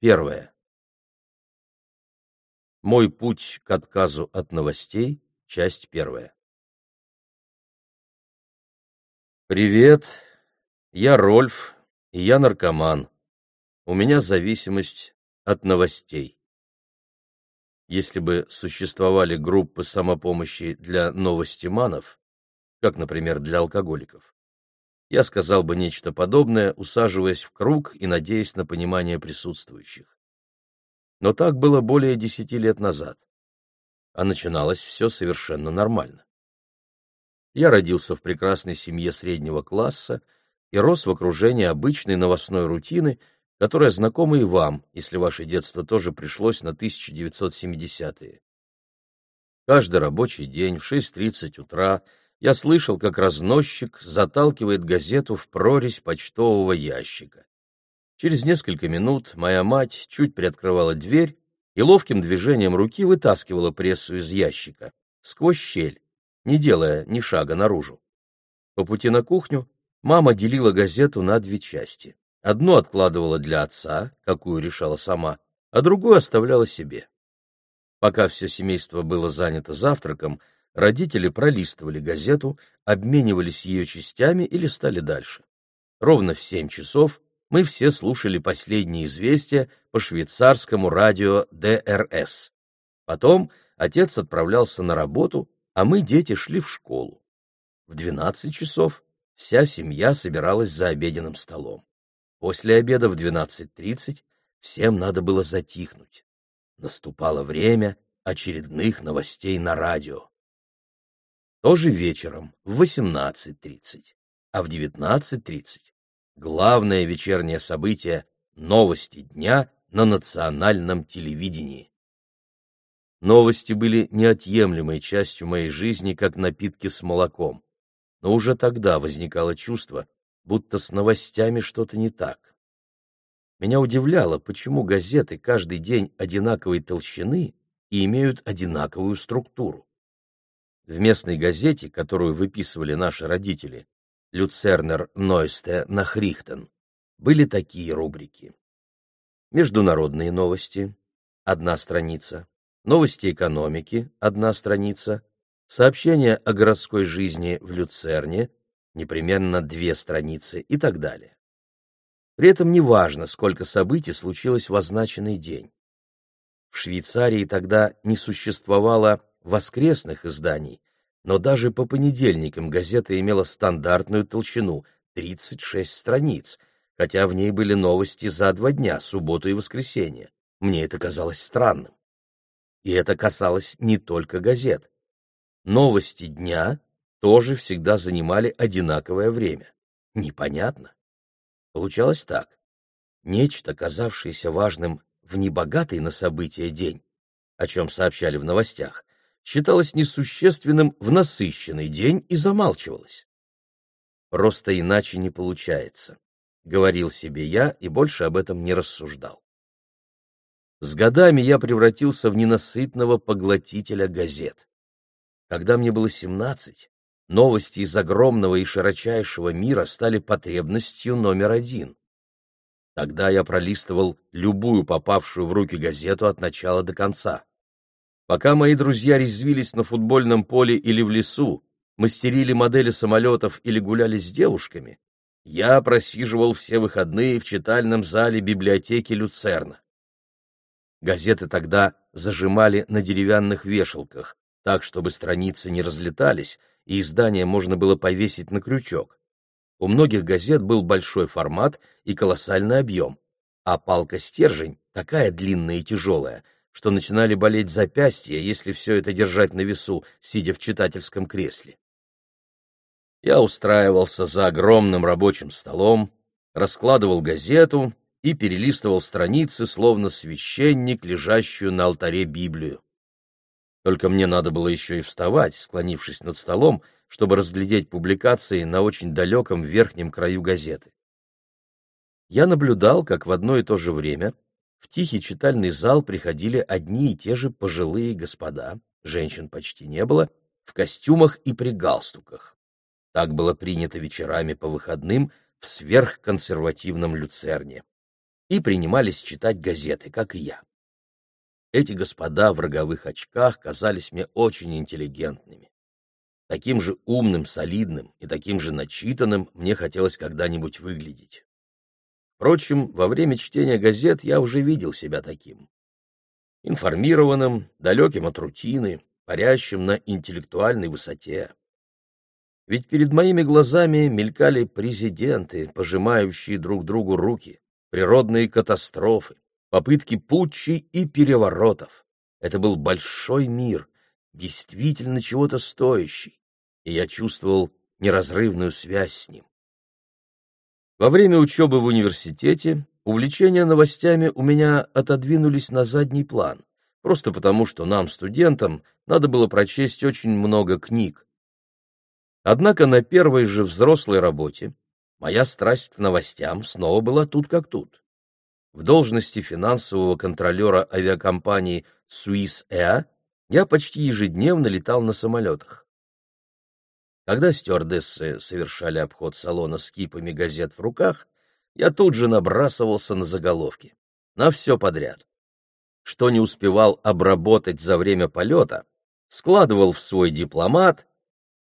Первое. Мой путь к отказу от новостей. Часть первая. Привет, я Рольф, и я наркоман. У меня зависимость от новостей. Если бы существовали группы самопомощи для новостиманов, как, например, для алкоголиков, я сказал бы нечто подобное, усаживаясь в круг и надеясь на понимание присутствующих. Но так было более десяти лет назад. А начиналось все совершенно нормально. Я родился в прекрасной семье среднего класса и рос в окружении обычной новостной рутины, которая знакома и вам, если ваше детство тоже пришлось на 1970-е. Каждый рабочий день в 6.30 утра я слышал, как разносчик заталкивает газету в прорезь почтового ящика. Через несколько минут моя мать чуть приоткрывала дверь и ловким движением руки вытаскивала прессу из ящика, сквозь щель, не делая ни шага наружу. По пути на кухню мама делила газету на две части. Одну откладывала для отца, какую решала сама, а другую оставляла себе. Пока все семейство было занято завтраком, родители пролистывали газету, обменивались ее частями и листали дальше. Ровно в семь часов мы все слушали последние известия по швейцарскому радио ДРС. Потом отец отправлялся на работу, а мы, дети, шли в школу. В двенадцать часов вся семья собиралась за обеденным столом. После обеда в 12.30 всем надо было затихнуть. Наступало время очередных новостей на радио. Тоже вечером в 18.30, а в 19.30 главное вечернее событие — новости дня на национальном телевидении. Новости были неотъемлемой частью моей жизни, как напитки с молоком. Но уже тогда возникало чувство, будто с новостями что-то не так. Меня удивляло, почему газеты каждый день одинаковой толщины и имеют одинаковую структуру. В местной газете, которую выписывали наши родители, Люцернер Нойсте Нахрихтен, были такие рубрики. Международные новости – одна страница, новости экономики – одна страница, сообщения о городской жизни в Люцерне непременно две страницы и так далее. При этом не важно, сколько событий случилось в означенный день. В Швейцарии тогда не существовало воскресных изданий, но даже по понедельникам газета имела стандартную толщину — 36 страниц, хотя в ней были новости за два дня, субботу и воскресенье. Мне это казалось странным. И это касалось не только газет. Новости дня тоже всегда занимали одинаковое время. Непонятно. Получалось так. Нечто, казавшееся важным в небогатый на события день, о чем сообщали в новостях, считалось несущественным в насыщенный день и замалчивалось. «Просто иначе не получается», — говорил себе я и больше об этом не рассуждал. С годами я превратился в ненасытного поглотителя газет. Когда мне было семнадцать, Новости из огромного и широчайшего мира стали потребностью номер один. Тогда я пролистывал любую попавшую в руки газету от начала до конца. Пока мои друзья резвились на футбольном поле или в лесу, мастерили модели самолетов или гуляли с девушками, я просиживал все выходные в читальном зале библиотеки Люцерна. Газеты тогда зажимали на деревянных вешалках, так, чтобы страницы не разлетались, и издание можно было повесить на крючок. У многих газет был большой формат и колоссальный объем, а палка-стержень такая длинная и тяжелая, что начинали болеть запястья, если все это держать на весу, сидя в читательском кресле. Я устраивался за огромным рабочим столом, раскладывал газету и перелистывал страницы, словно священник, лежащую на алтаре Библию. Только мне надо было еще и вставать, склонившись над столом, чтобы разглядеть публикации на очень далеком верхнем краю газеты. Я наблюдал, как в одно и то же время в тихий читальный зал приходили одни и те же пожилые господа, женщин почти не было, в костюмах и при галстуках. Так было принято вечерами по выходным в сверхконсервативном люцерне. и принимались читать газеты, как и я. Эти господа в роговых очках казались мне очень интеллигентными. Таким же умным, солидным и таким же начитанным мне хотелось когда-нибудь выглядеть. Впрочем, во время чтения газет я уже видел себя таким. Информированным, далеким от рутины, парящим на интеллектуальной высоте. Ведь перед моими глазами мелькали президенты, пожимающие друг другу руки, природные катастрофы, попытки путчей и переворотов. Это был большой мир, действительно чего-то стоящий, и я чувствовал неразрывную связь с ним. Во время учебы в университете увлечения новостями у меня отодвинулись на задний план, просто потому что нам, студентам, надо было прочесть очень много книг. Однако на первой же взрослой работе моя страсть к новостям снова была тут как тут. В должности финансового контролера авиакомпании Swiss Air я почти ежедневно летал на самолетах. Когда стюардессы совершали обход салона с кипами газет в руках, я тут же набрасывался на заголовки. На все подряд. Что не успевал обработать за время полета, складывал в свой дипломат,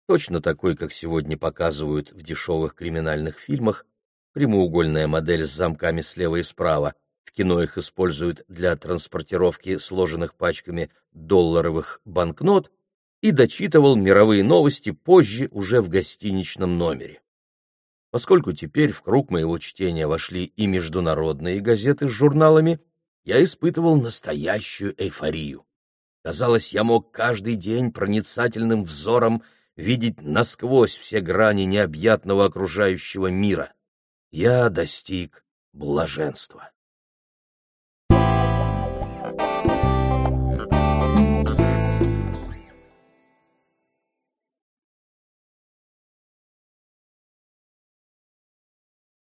точно такой, как сегодня показывают в дешевых криминальных фильмах, прямоугольная модель с замками слева и справа, в кино их используют для транспортировки сложенных пачками долларовых банкнот, и дочитывал мировые новости позже уже в гостиничном номере. Поскольку теперь в круг моего чтения вошли и международные газеты с журналами, я испытывал настоящую эйфорию. Казалось, я мог каждый день проницательным взором видеть насквозь все грани необъятного окружающего мира. Я достиг блаженства.